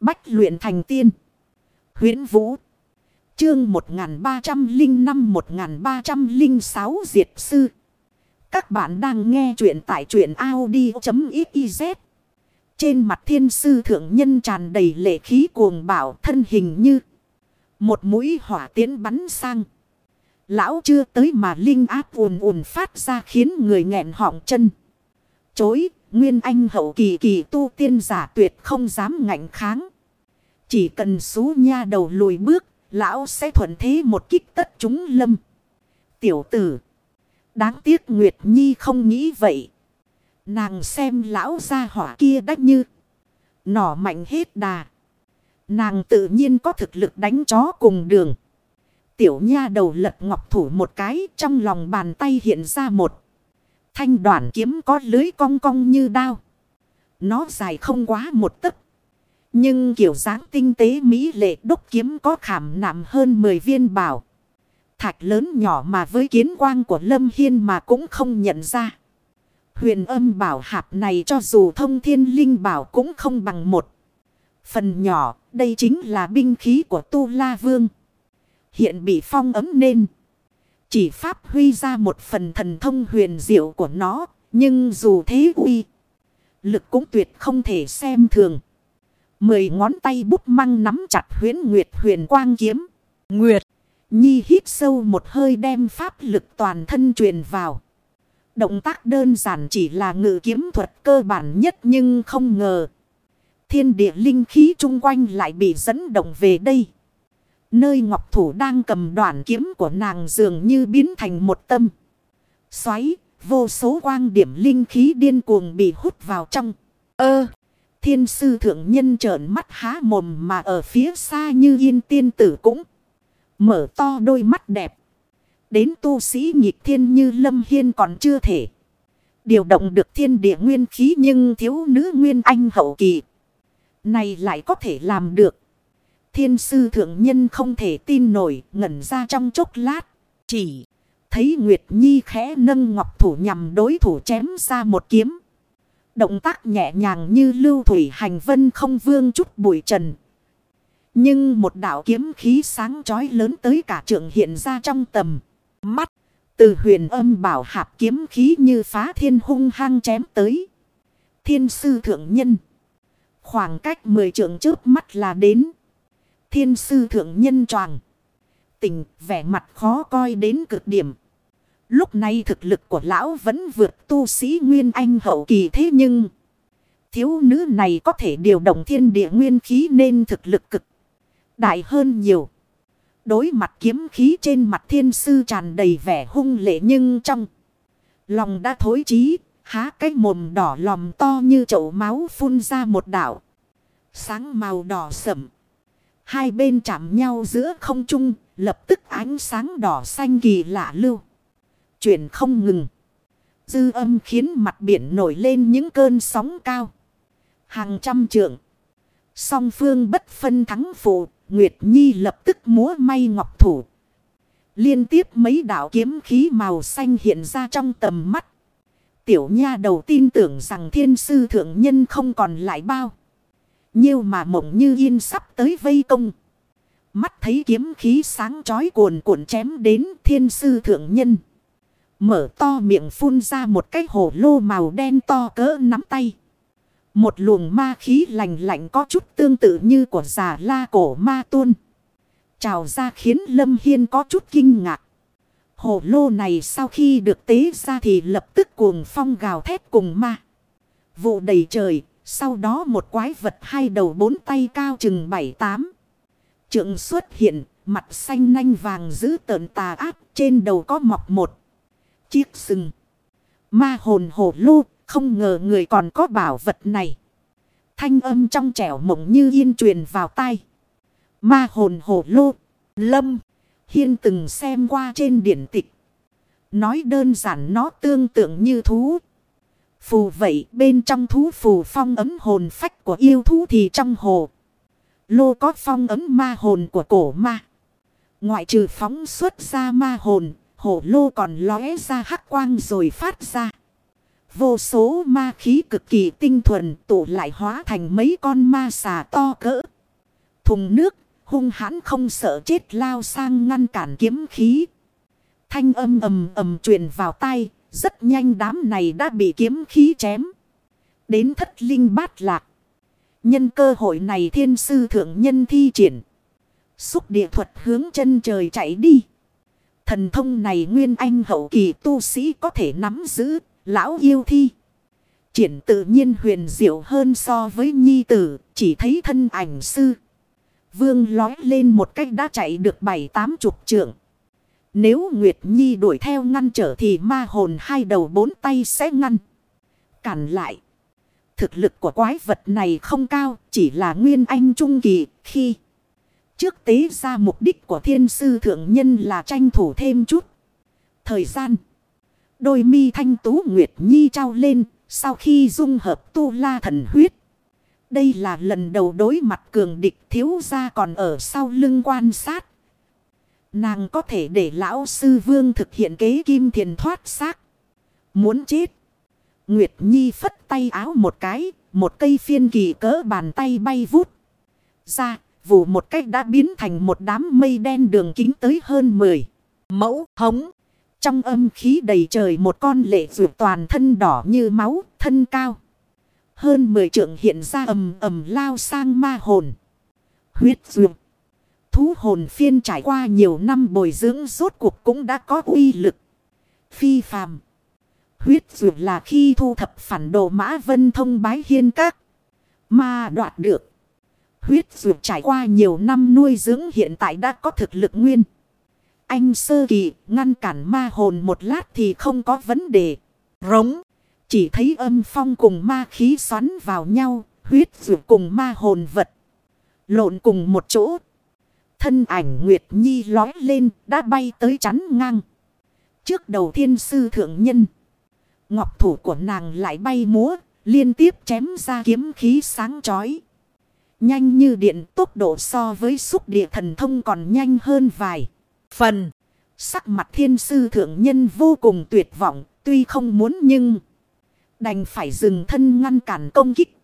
Bách luyện thành tiên. huyễn Vũ. Chương 1305-1306 Diệt Sư. Các bạn đang nghe truyện tại truyện Audi.xyz. Trên mặt thiên sư thượng nhân tràn đầy lệ khí cuồng bảo thân hình như. Một mũi hỏa tiến bắn sang. Lão chưa tới mà linh áp ùn ùn phát ra khiến người nghẹn họng chân. Chối, nguyên anh hậu kỳ kỳ tu tiên giả tuyệt không dám ngạnh kháng. Chỉ cần xú nha đầu lùi bước, lão sẽ thuận thế một kích tất chúng lâm. Tiểu tử. Đáng tiếc Nguyệt Nhi không nghĩ vậy. Nàng xem lão ra hỏa kia đách như. Nỏ mạnh hết đà. Nàng tự nhiên có thực lực đánh chó cùng đường. Tiểu nha đầu lật ngọc thủ một cái trong lòng bàn tay hiện ra một. Thanh đoạn kiếm có lưới cong cong như đao. Nó dài không quá một tấc. Nhưng kiểu dáng tinh tế mỹ lệ đúc kiếm có khảm nạm hơn 10 viên bảo. Thạch lớn nhỏ mà với kiến quang của Lâm Hiên mà cũng không nhận ra. Huyền âm bảo hạp này cho dù thông thiên linh bảo cũng không bằng một. Phần nhỏ, đây chính là binh khí của Tu La Vương. Hiện bị phong ấm nên. Chỉ pháp huy ra một phần thần thông huyền diệu của nó. Nhưng dù thế uy. Lực cũng tuyệt không thể xem thường. Mười ngón tay bút măng nắm chặt huyến nguyệt huyền quang kiếm. Nguyệt. Nhi hít sâu một hơi đem pháp lực toàn thân truyền vào. Động tác đơn giản chỉ là ngự kiếm thuật cơ bản nhất nhưng không ngờ. Thiên địa linh khí chung quanh lại bị dẫn động về đây. Nơi ngọc thủ đang cầm đoạn kiếm của nàng dường như biến thành một tâm. Xoáy, vô số quang điểm linh khí điên cuồng bị hút vào trong. Ơ, thiên sư thượng nhân trợn mắt há mồm mà ở phía xa như yên tiên tử cũng. Mở to đôi mắt đẹp. Đến tu sĩ nhịp thiên như lâm hiên còn chưa thể. Điều động được thiên địa nguyên khí nhưng thiếu nữ nguyên anh hậu kỳ. Này lại có thể làm được. Thiên sư thượng nhân không thể tin nổi, ngẩn ra trong chốc lát. Chỉ thấy Nguyệt Nhi khẽ nâng ngọc thủ nhằm đối thủ chém ra một kiếm. Động tác nhẹ nhàng như lưu thủy hành vân không vương chút bụi trần. Nhưng một đạo kiếm khí sáng chói lớn tới cả trượng hiện ra trong tầm. Mắt. Từ huyền âm bảo hạp kiếm khí như phá thiên hung hăng chém tới. Thiên sư thượng nhân. Khoảng cách mười trượng trước mắt là đến. Thiên sư thượng nhân tròn. Tình vẻ mặt khó coi đến cực điểm. Lúc này thực lực của lão vẫn vượt tu sĩ Nguyên Anh hậu kỳ thế nhưng. Thiếu nữ này có thể điều động thiên địa nguyên khí nên thực lực cực. Đại hơn nhiều. Đối mặt kiếm khí trên mặt thiên sư tràn đầy vẻ hung lệ nhưng trong. Lòng đã thối chí. Há cái mồm đỏ lòm to như chậu máu phun ra một đảo. Sáng màu đỏ sậm. Hai bên chạm nhau giữa không trung, lập tức ánh sáng đỏ xanh kỳ lạ lưu. Chuyển không ngừng. Dư âm khiến mặt biển nổi lên những cơn sóng cao. Hàng trăm trượng. Song phương bất phân thắng phụ, Nguyệt Nhi lập tức múa may ngọc thủ. Liên tiếp mấy đạo kiếm khí màu xanh hiện ra trong tầm mắt. Tiểu nha đầu tin tưởng rằng thiên sư thượng nhân không còn lại bao. Nhiêu mà mộng như yên sắp tới vây công. Mắt thấy kiếm khí sáng chói cuồn cuộn chém đến thiên sư thượng nhân. Mở to miệng phun ra một cái hồ lô màu đen to cỡ nắm tay. Một luồng ma khí lạnh lạnh có chút tương tự như của già la cổ ma tuôn. Trào ra khiến Lâm Hiên có chút kinh ngạc. Hồ lô này sau khi được tế ra thì lập tức cuồng phong gào thét cùng ma. Vụ đầy trời sau đó một quái vật hai đầu bốn tay cao chừng bảy tám. Trượng xuất hiện, mặt xanh nanh vàng giữ tợn tà ác, trên đầu có mọc một chiếc sừng. Ma hồn hổ lô, không ngờ người còn có bảo vật này. Thanh âm trong trẻo mộng như yên truyền vào tai. Ma hồn hổ lô, lâm, hiên từng xem qua trên điển tịch. Nói đơn giản nó tương tự như thú. Phù vậy bên trong thú phù phong ấm hồn phách của yêu thú thì trong hồ. Lô có phong ấm ma hồn của cổ ma. Ngoại trừ phóng xuất ra ma hồn, Hổ lô còn lóe ra hắc quang rồi phát ra. Vô số ma khí cực kỳ tinh thuần tụ lại hóa thành mấy con ma xà to cỡ. thùng nước, hung hãn không sợ chết lao sang ngăn cản kiếm khí. Thanh âm ầm ầm truyền vào tay, rất nhanh đám này đã bị kiếm khí chém. Đến thất linh bát lạc. Nhân cơ hội này thiên sư thượng nhân thi triển. Xúc địa thuật hướng chân trời chạy đi. Thần thông này nguyên anh hậu kỳ tu sĩ có thể nắm giữ, lão yêu thi. Triển tự nhiên huyền diệu hơn so với nhi tử, chỉ thấy thân ảnh sư. Vương lói lên một cách đã chạy được bảy tám chục trượng. Nếu Nguyệt Nhi đuổi theo ngăn trở thì ma hồn hai đầu bốn tay sẽ ngăn. Cản lại. Thực lực của quái vật này không cao, chỉ là nguyên anh trung kỳ khi... Trước tế ra mục đích của thiên sư thượng nhân là tranh thủ thêm chút. Thời gian. Đôi mi thanh tú Nguyệt Nhi trao lên. Sau khi dung hợp tu la thần huyết. Đây là lần đầu đối mặt cường địch thiếu gia còn ở sau lưng quan sát. Nàng có thể để lão sư vương thực hiện kế kim thiền thoát xác. Muốn chết. Nguyệt Nhi phất tay áo một cái. Một cây phiên kỳ cỡ bàn tay bay vút. Ra vụ một cách đã biến thành một đám mây đen đường kính tới hơn 10 mẫu hống. Trong âm khí đầy trời một con lệ vượt toàn thân đỏ như máu, thân cao. Hơn 10 trượng hiện ra ầm ầm lao sang ma hồn. Huyết vượt. Thú hồn phiên trải qua nhiều năm bồi dưỡng rốt cuộc cũng đã có uy lực. Phi phàm. Huyết vượt là khi thu thập phản đồ mã vân thông bái hiên các. Mà đoạt được. Huyết dược trải qua nhiều năm nuôi dưỡng hiện tại đã có thực lực nguyên. Anh sơ kỳ, ngăn cản ma hồn một lát thì không có vấn đề. Rống. Chỉ thấy âm phong cùng ma khí xoắn vào nhau. Huyết dược cùng ma hồn vật. Lộn cùng một chỗ. Thân ảnh Nguyệt Nhi lói lên, đã bay tới chắn ngang. Trước đầu thiên sư thượng nhân. Ngọc thủ của nàng lại bay múa. Liên tiếp chém ra kiếm khí sáng chói. Nhanh như điện tốc độ so với xúc địa thần thông còn nhanh hơn vài. Phần. Sắc mặt thiên sư thượng nhân vô cùng tuyệt vọng. Tuy không muốn nhưng. Đành phải dừng thân ngăn cản công kích.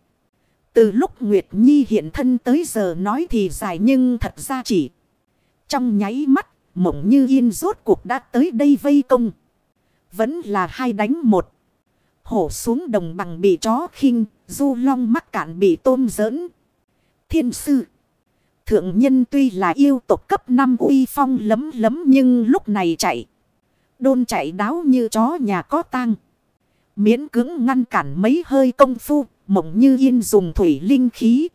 Từ lúc Nguyệt Nhi hiện thân tới giờ nói thì dài nhưng thật ra chỉ. Trong nháy mắt, mộng như yên rốt cuộc đã tới đây vây công. Vẫn là hai đánh một. Hổ xuống đồng bằng bị chó khinh, du long mắc cạn bị tôm giỡn, thiên sư. Thượng nhân tuy là yêu tộc cấp 5 uy phong lấm lấm nhưng lúc này chạy. Đôn chạy đáo như chó nhà có tang. Miễn cứng ngăn cản mấy hơi công phu, mộng như yên dùng thủy linh khí.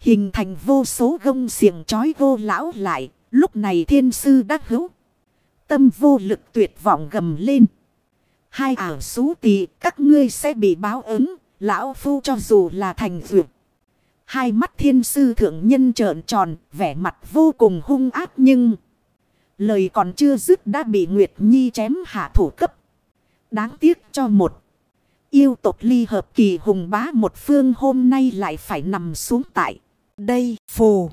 Hình thành vô số gông xiềng chói vô lão lại, lúc này thiên sư đã hữu. Tâm vô lực tuyệt vọng gầm lên. Hai ảo xú tì các ngươi sẽ bị báo ứng, lão phu cho dù là thành vượt. Hai mắt thiên sư thượng nhân trợn tròn, vẻ mặt vô cùng hung ác nhưng... Lời còn chưa dứt đã bị Nguyệt Nhi chém hạ thủ cấp. Đáng tiếc cho một. Yêu tộc ly hợp kỳ hùng bá một phương hôm nay lại phải nằm xuống tại. Đây phù.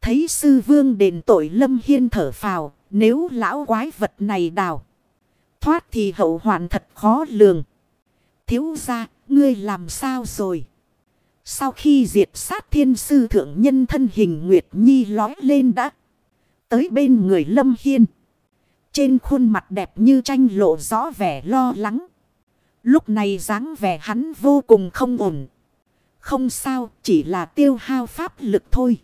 Thấy sư vương đền tội lâm hiên thở phào. Nếu lão quái vật này đào. Thoát thì hậu hoàn thật khó lường. Thiếu ra, ngươi làm sao rồi? Sau khi diệt sát thiên sư thượng nhân thân hình Nguyệt Nhi lói lên đã. Tới bên người Lâm Hiên. Trên khuôn mặt đẹp như tranh lộ rõ vẻ lo lắng. Lúc này dáng vẻ hắn vô cùng không ổn. Không sao, chỉ là tiêu hao pháp lực thôi.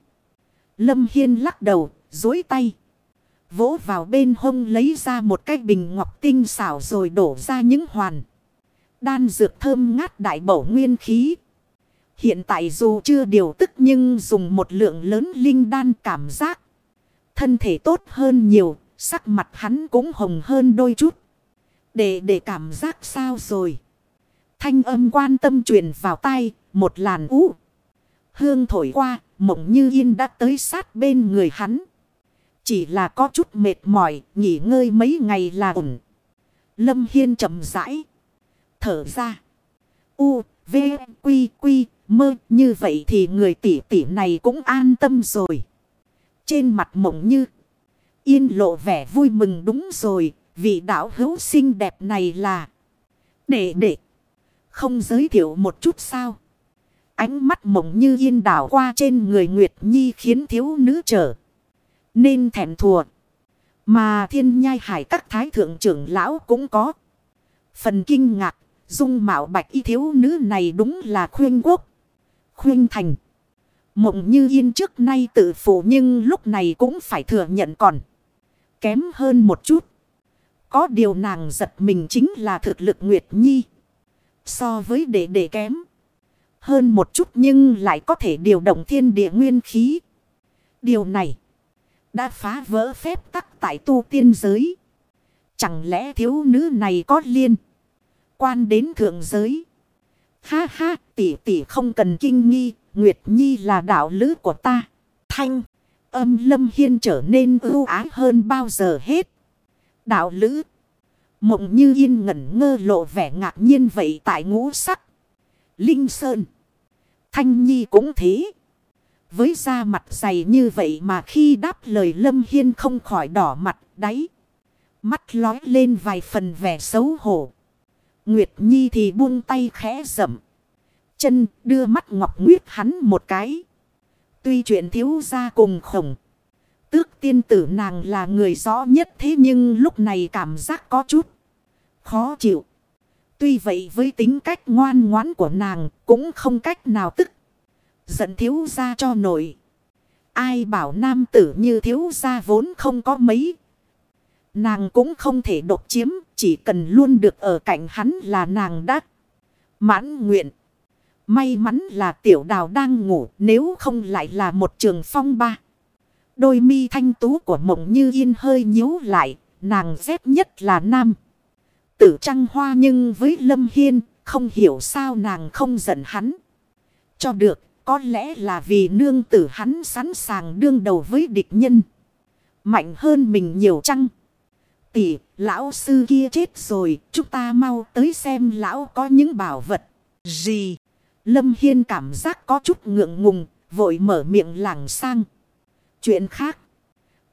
Lâm Hiên lắc đầu, dối tay. Vỗ vào bên hông lấy ra một cái bình ngọc tinh xảo rồi đổ ra những hoàn. Đan dược thơm ngát đại bổ nguyên khí. Hiện tại dù chưa điều tức nhưng dùng một lượng lớn linh đan cảm giác. Thân thể tốt hơn nhiều, sắc mặt hắn cũng hồng hơn đôi chút. Để để cảm giác sao rồi. Thanh âm quan tâm truyền vào tay, một làn ú. Hương thổi qua, mộng như yên đã tới sát bên người hắn. Chỉ là có chút mệt mỏi, nghỉ ngơi mấy ngày là ổn. Lâm Hiên chậm rãi. Thở ra. U, V, Quy, Quy, mơ như vậy thì người tỷ tỷ này cũng an tâm rồi. Trên mặt mộng như yên lộ vẻ vui mừng đúng rồi. Vị đạo hữu xinh đẹp này là để để không giới thiệu một chút sao. Ánh mắt mộng như yên đảo qua trên người Nguyệt Nhi khiến thiếu nữ trở. Nên thẹn thùa. Mà thiên nhai hải các thái thượng trưởng lão cũng có. Phần kinh ngạc, dung mạo bạch y thiếu nữ này đúng là khuyên quốc. Khuyên thành. Mộng như yên trước nay tự phụ nhưng lúc này cũng phải thừa nhận còn. Kém hơn một chút. Có điều nàng giật mình chính là thực lực Nguyệt Nhi. So với đệ đệ kém. Hơn một chút nhưng lại có thể điều động thiên địa nguyên khí. Điều này. Đã phá vỡ phép tắc tại tu tiên giới. Chẳng lẽ thiếu nữ này có liên. Quan đến thượng giới. Ha ha, tỷ tỷ không cần kinh nghi. Nguyệt Nhi là đạo lữ của ta. Thanh. Âm lâm hiên trở nên ưu ái hơn bao giờ hết. Đạo lữ. Mộng như yên ngẩn ngơ lộ vẻ ngạc nhiên vậy tại ngũ sắc. Linh Sơn. Thanh Nhi cũng thế. Với da mặt dày như vậy mà khi đáp lời Lâm Hiên không khỏi đỏ mặt đáy. Mắt lói lên vài phần vẻ xấu hổ. Nguyệt Nhi thì buông tay khẽ rậm. Chân đưa mắt ngọc nguyết hắn một cái. Tuy chuyện thiếu ra cùng khổng. Tước tiên tử nàng là người rõ nhất thế nhưng lúc này cảm giác có chút khó chịu. Tuy vậy với tính cách ngoan ngoãn của nàng cũng không cách nào tức. Giận thiếu ra cho nổi. Ai bảo nam tử như thiếu ra vốn không có mấy. Nàng cũng không thể độc chiếm. Chỉ cần luôn được ở cạnh hắn là nàng đắc mãn nguyện. May mắn là tiểu đào đang ngủ nếu không lại là một trường phong ba. Đôi mi thanh tú của mộng như yên hơi nhíu lại. Nàng rét nhất là nam. Tử trăng hoa nhưng với Lâm Hiên không hiểu sao nàng không giận hắn. Cho được có lẽ là vì nương tử hắn sẵn sàng đương đầu với địch nhân. Mạnh hơn mình nhiều chăng? Tỷ, lão sư kia chết rồi, chúng ta mau tới xem lão có những bảo vật. Gì? Lâm Hiên cảm giác có chút ngượng ngùng, vội mở miệng lảng sang. Chuyện khác.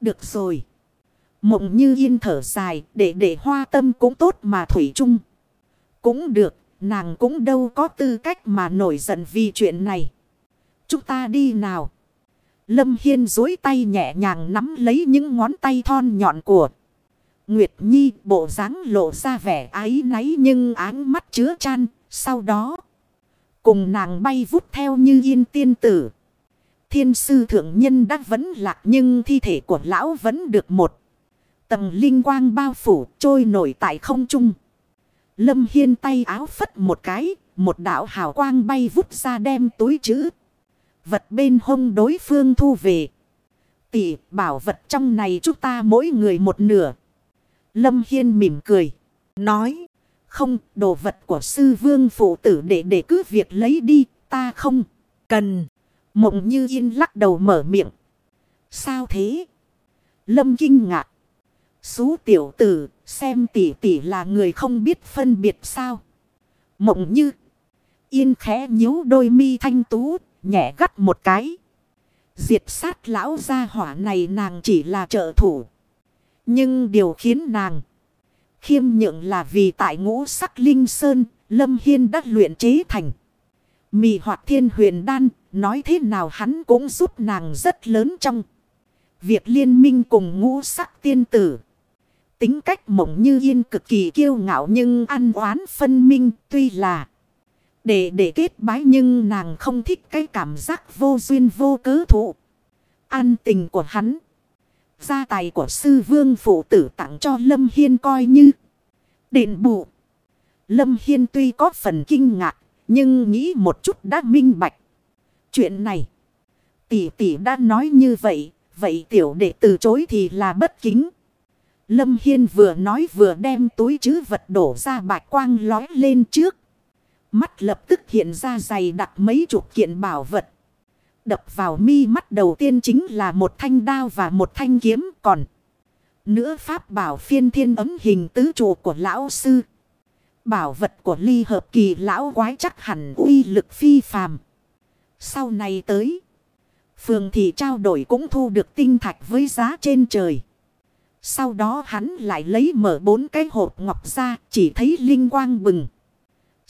Được rồi. Mộng như yên thở dài, để để hoa tâm cũng tốt mà thủy chung. Cũng được, nàng cũng đâu có tư cách mà nổi giận vì chuyện này. Chúng ta đi nào. Lâm Hiên dối tay nhẹ nhàng nắm lấy những ngón tay thon nhọn của Nguyệt Nhi bộ dáng lộ ra vẻ ái náy nhưng áng mắt chứa chan. Sau đó cùng nàng bay vút theo như yên tiên tử. Thiên sư thượng nhân đã vẫn lạc nhưng thi thể của lão vẫn được một. Tầng linh quang bao phủ trôi nổi tại không trung. Lâm Hiên tay áo phất một cái, một đạo hào quang bay vút ra đem túi chữ vật bên hông đối phương thu về. Tỷ bảo vật trong này chúng ta mỗi người một nửa. Lâm Hiên mỉm cười. Nói. Không, đồ vật của sư vương phụ tử để để cứ việc lấy đi. Ta không. Cần. Mộng như yên lắc đầu mở miệng. Sao thế? Lâm kinh ngạc. Xú tiểu tử. Xem tỷ tỷ là người không biết phân biệt sao. Mộng như. Yên khẽ nhíu đôi mi thanh tú, nhẹ gắt một cái. Diệt sát lão gia hỏa này nàng chỉ là trợ thủ. Nhưng điều khiến nàng khiêm nhượng là vì tại ngũ sắc linh sơn, Lâm Hiên đã luyện chế thành. Mì hoạt thiên huyền đan, nói thế nào hắn cũng giúp nàng rất lớn trong việc liên minh cùng ngũ sắc tiên tử. Tính cách mộng như yên cực kỳ kiêu ngạo nhưng ăn oán phân minh tuy là để để kết bái nhưng nàng không thích cái cảm giác vô duyên vô cớ thụ. An tình của hắn. Gia tài của sư vương phụ tử tặng cho Lâm Hiên coi như. Đền bù. Lâm Hiên tuy có phần kinh ngạc. Nhưng nghĩ một chút đã minh bạch. Chuyện này. Tỷ tỷ đã nói như vậy. Vậy tiểu đệ từ chối thì là bất kính. Lâm Hiên vừa nói vừa đem túi chứ vật đổ ra bạch quang lói lên trước. Mắt lập tức hiện ra dày đặt mấy chục kiện bảo vật. Đập vào mi mắt đầu tiên chính là một thanh đao và một thanh kiếm, còn. Nữa pháp bảo phiên thiên ấm hình tứ trụ của lão sư. Bảo vật của ly hợp kỳ lão quái chắc hẳn uy lực phi phàm. Sau này tới. Phường thị trao đổi cũng thu được tinh thạch với giá trên trời. Sau đó hắn lại lấy mở bốn cái hộp ngọc ra, chỉ thấy linh quang bừng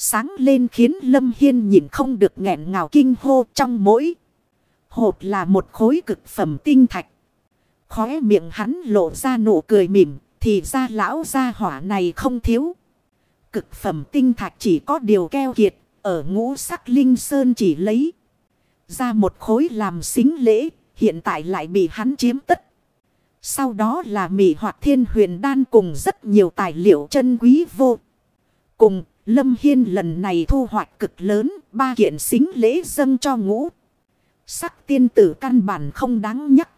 Sáng lên khiến Lâm Hiên nhìn không được nghẹn ngào kinh hô trong mỗi. Hộp là một khối cực phẩm tinh thạch. Khóe miệng hắn lộ ra nụ cười mỉm. Thì ra lão gia hỏa này không thiếu. Cực phẩm tinh thạch chỉ có điều keo kiệt. Ở ngũ sắc linh sơn chỉ lấy ra một khối làm xính lễ. Hiện tại lại bị hắn chiếm tất. Sau đó là mị hoạt thiên huyền đan cùng rất nhiều tài liệu chân quý vô. Cùng, Lâm Hiên lần này thu hoạch cực lớn. Ba kiện xính lễ dâng cho ngũ. Sắc tiên tử căn bản không đáng nhắc.